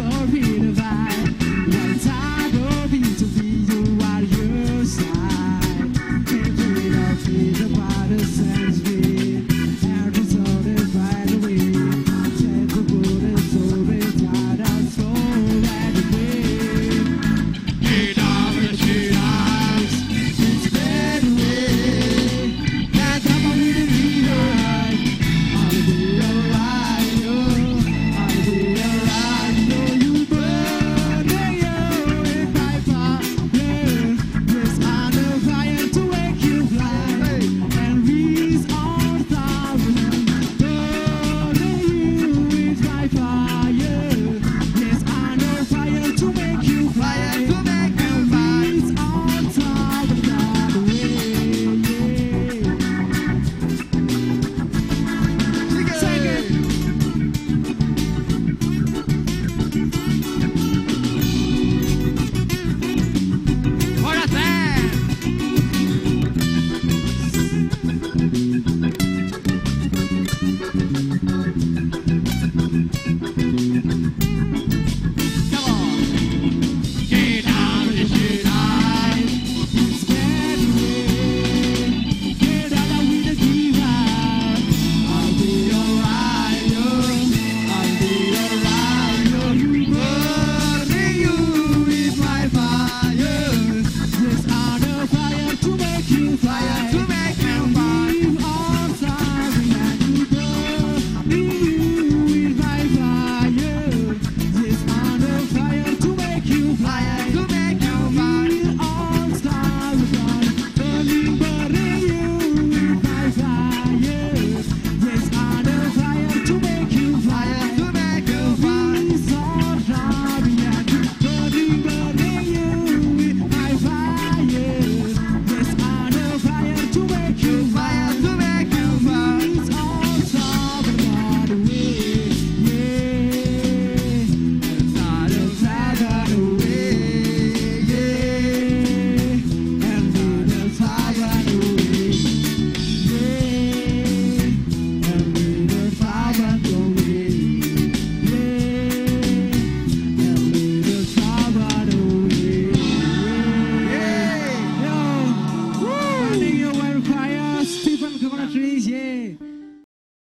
the a